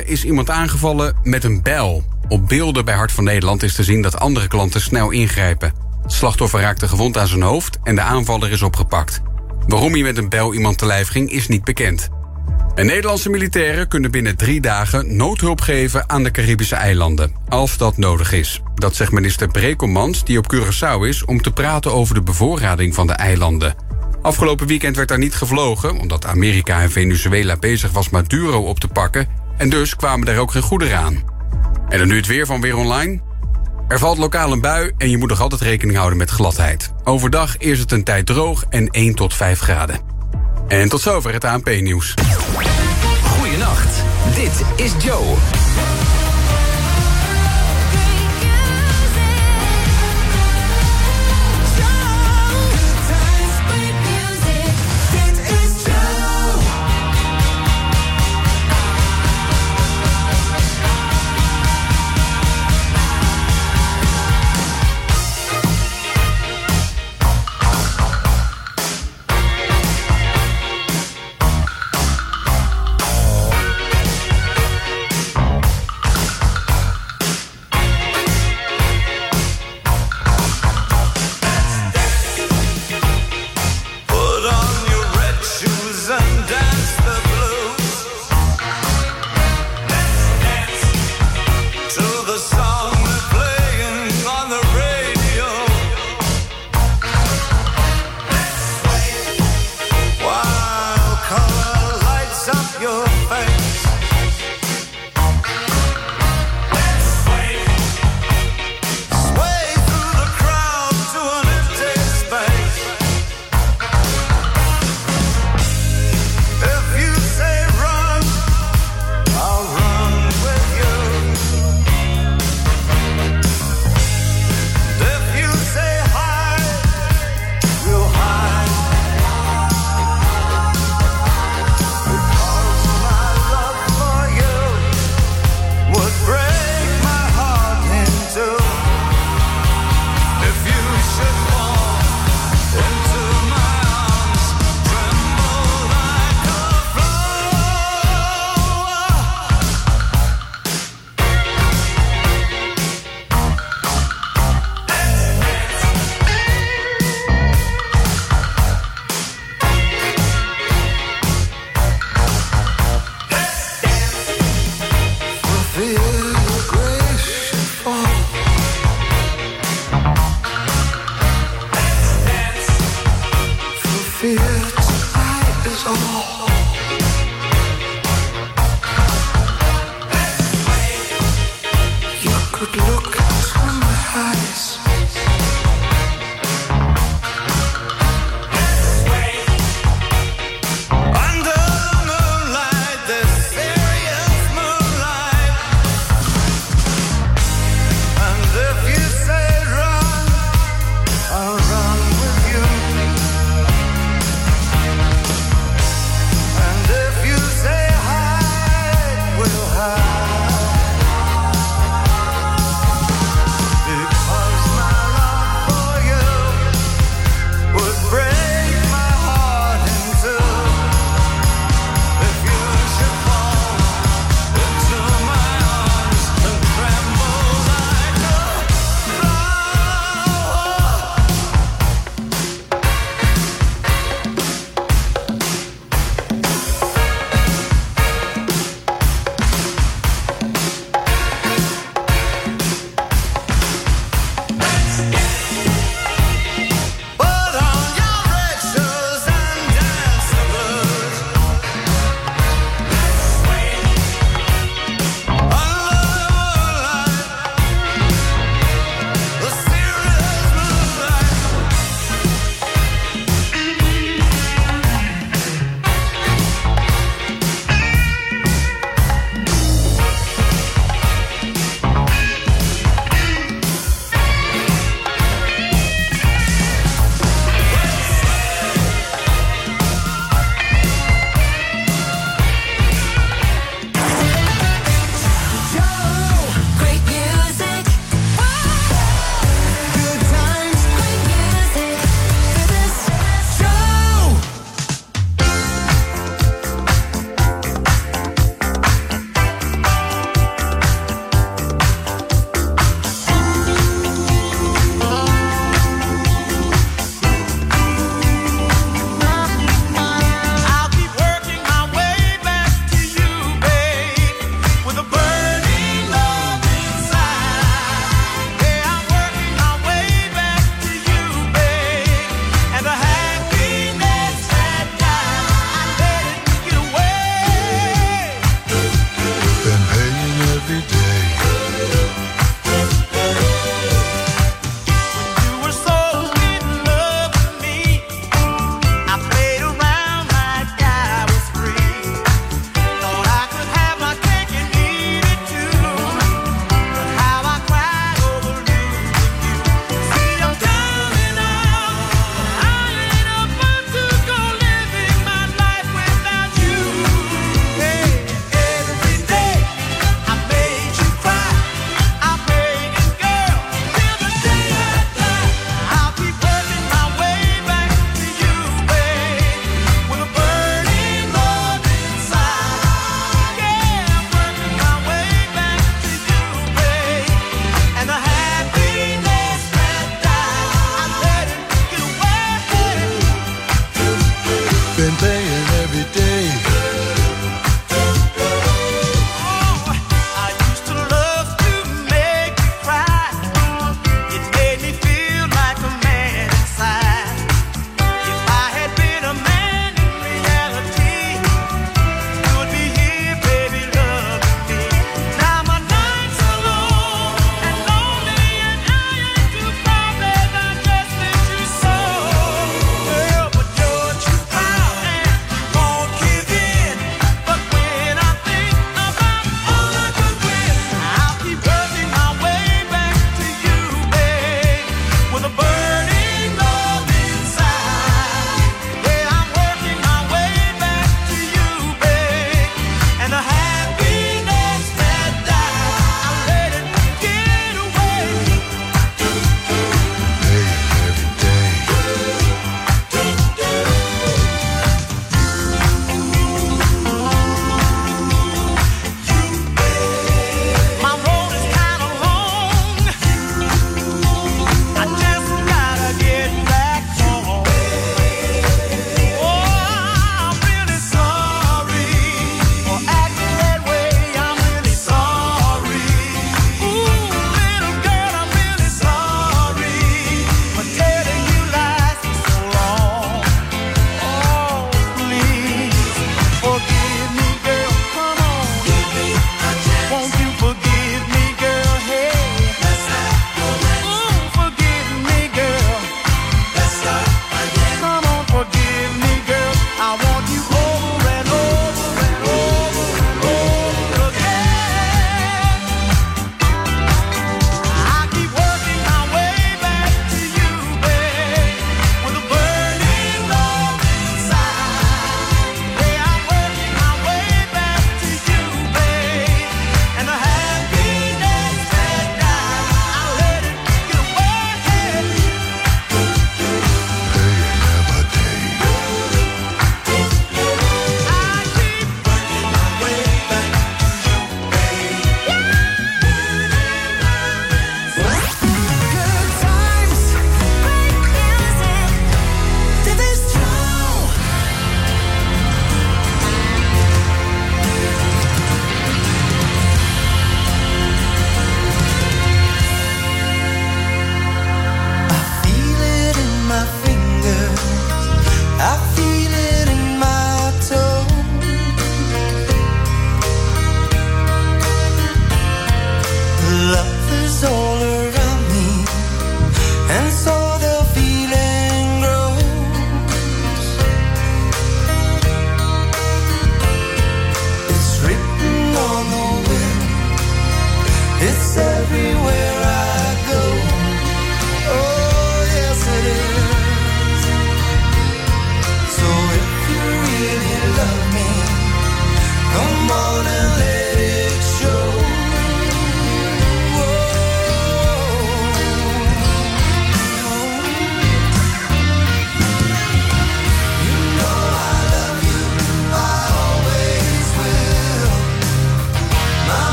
is iemand aangevallen met een bijl. Op beelden bij Hart van Nederland is te zien dat andere klanten snel ingrijpen. Het slachtoffer raakte gewond aan zijn hoofd en de aanvaller is opgepakt. Waarom hij met een bijl iemand te lijf ging is niet bekend. En Nederlandse militairen kunnen binnen drie dagen noodhulp geven aan de Caribische eilanden, als dat nodig is. Dat zegt minister Brekelmans, die op Curaçao is, om te praten over de bevoorrading van de eilanden. Afgelopen weekend werd daar niet gevlogen, omdat Amerika en Venezuela bezig was Maduro op te pakken, en dus kwamen er ook geen goederen aan. En dan nu het weer van Weer Online. Er valt lokaal een bui en je moet nog altijd rekening houden met gladheid. Overdag is het een tijd droog en 1 tot 5 graden. En tot zover het ANP-nieuws. Goedenacht, dit is Joe.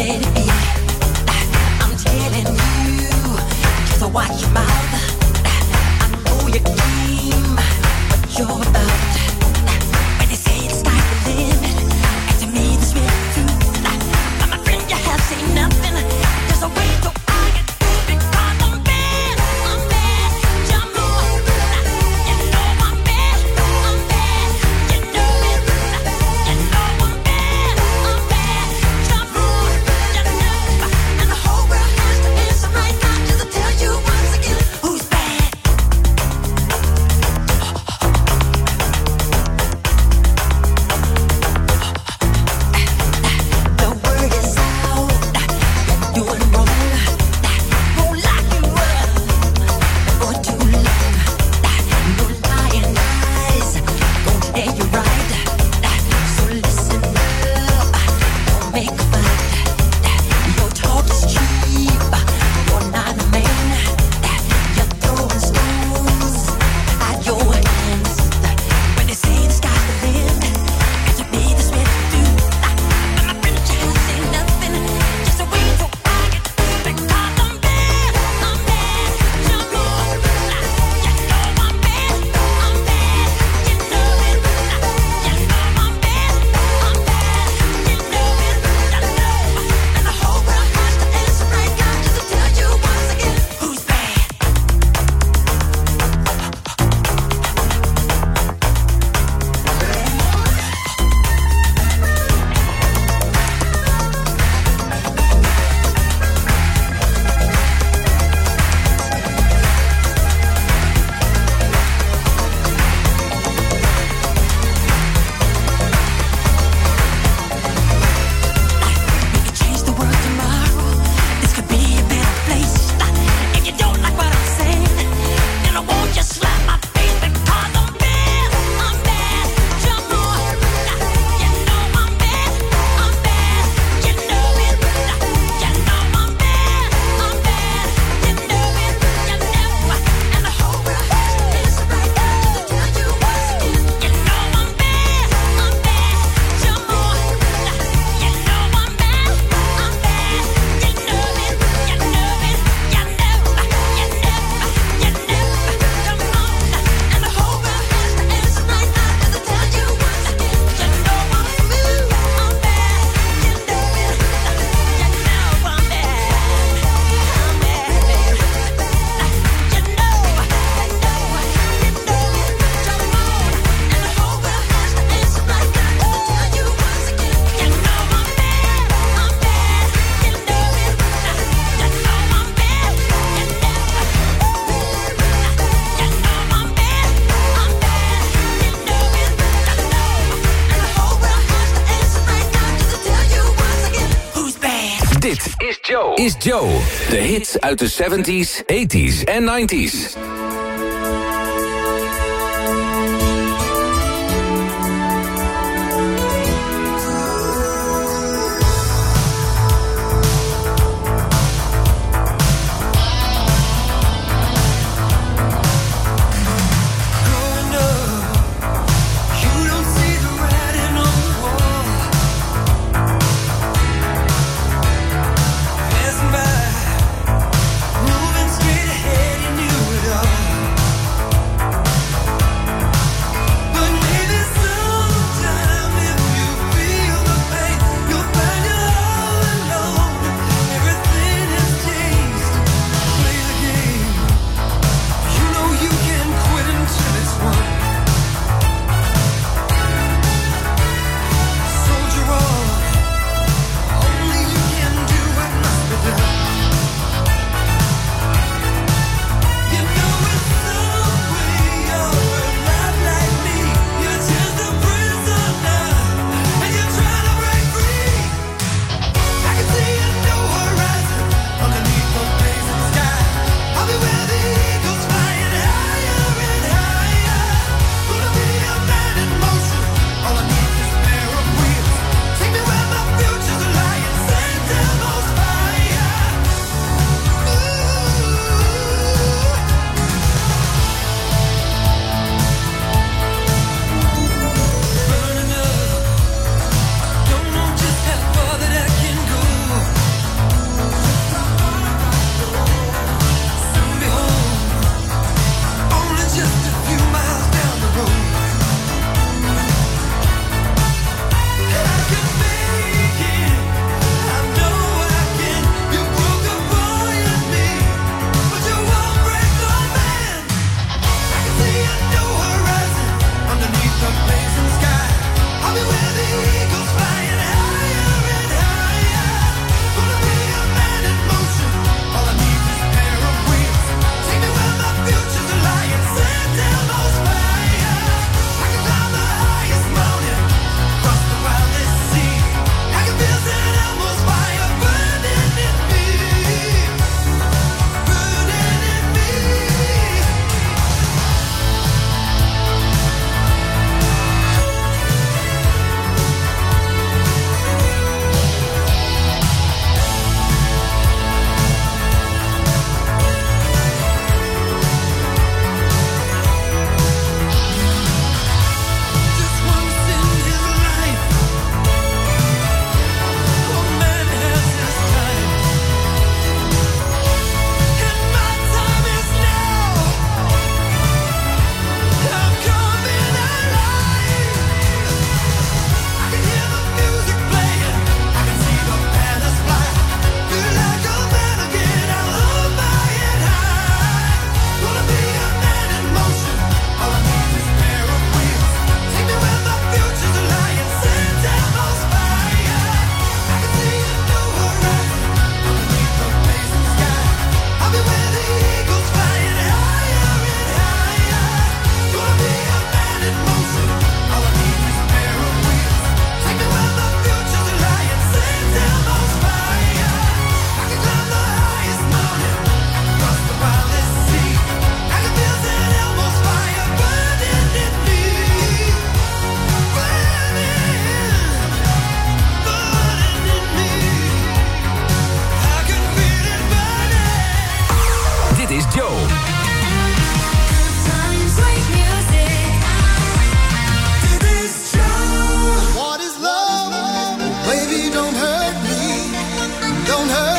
dead Joe. De hits uit de 70s, 80s en 90s. don't hurt.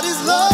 What is love?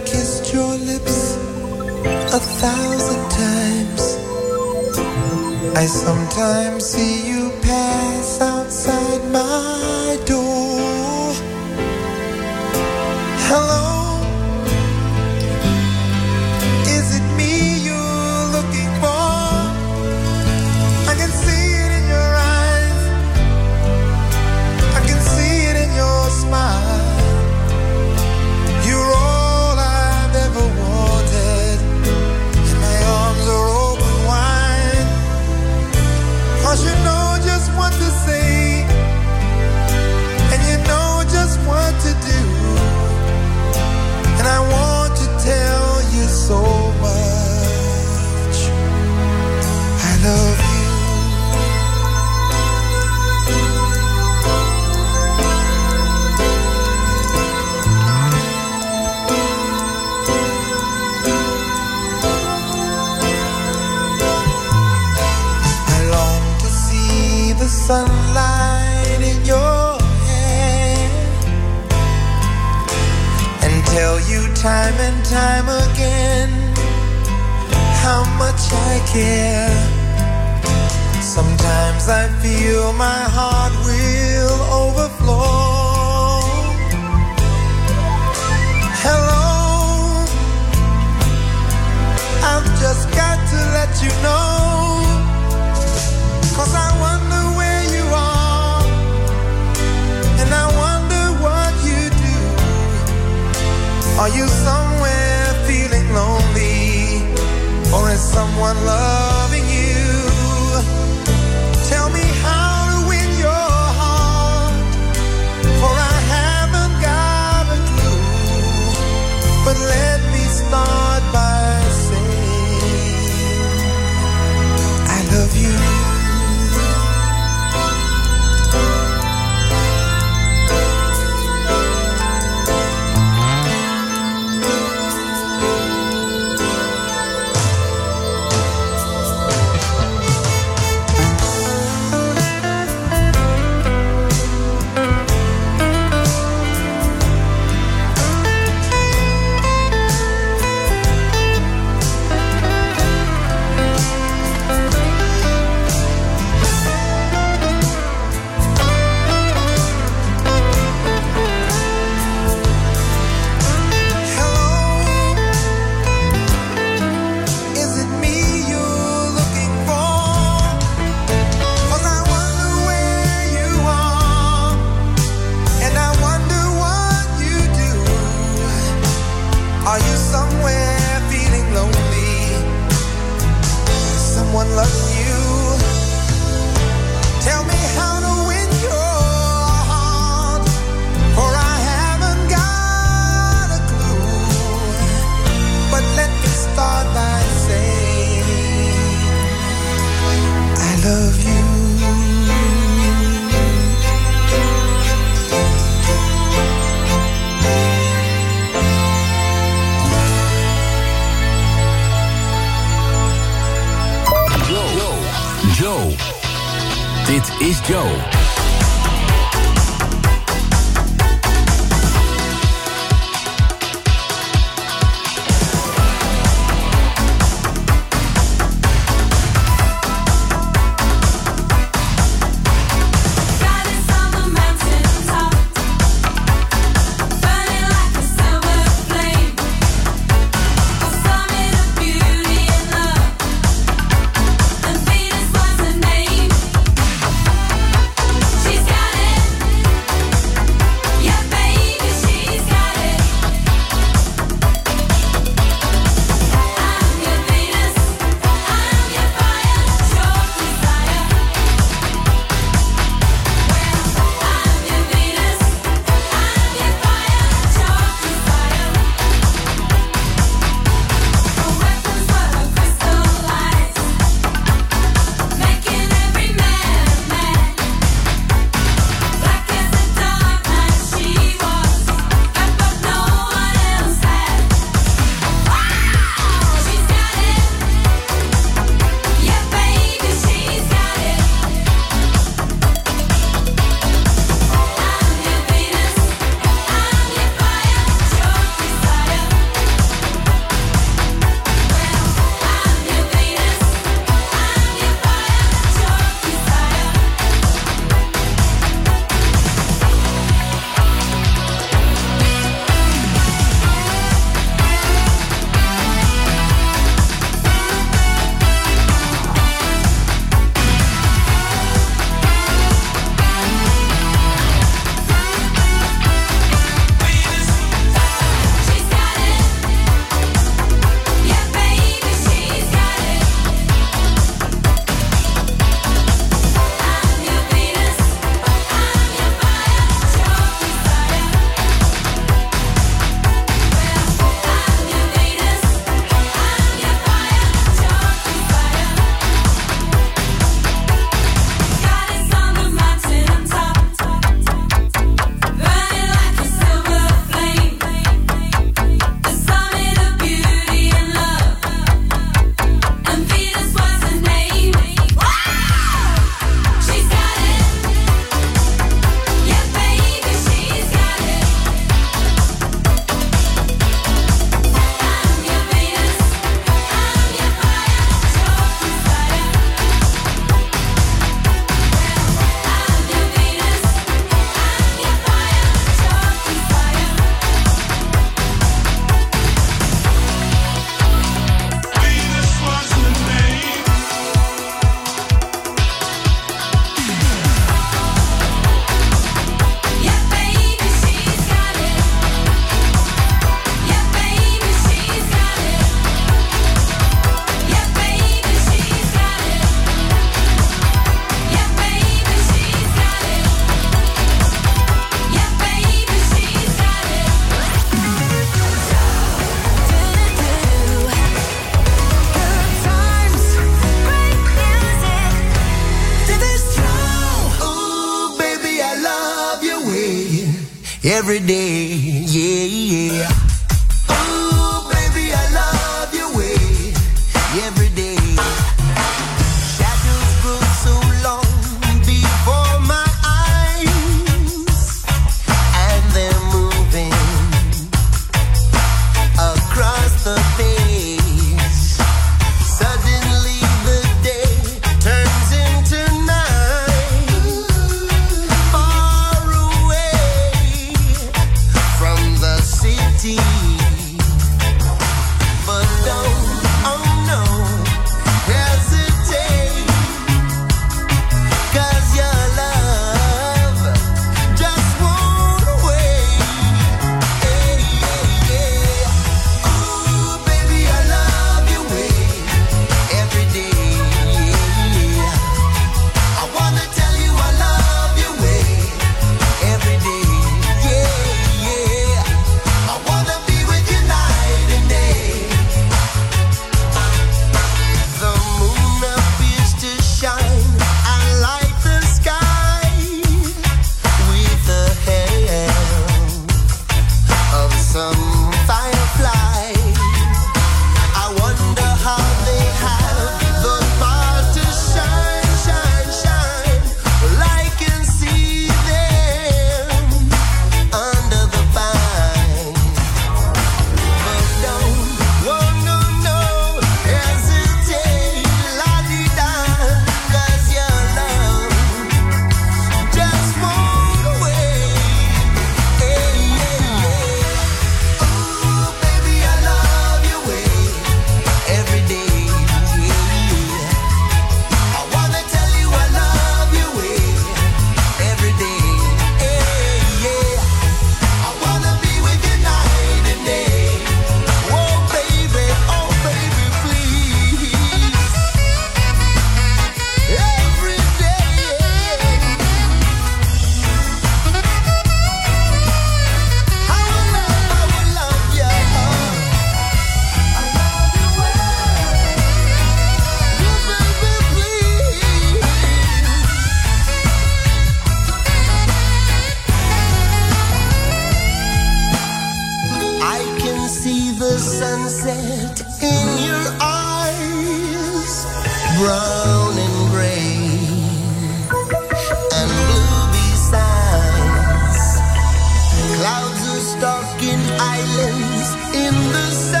In the sun.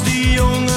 Was die jongen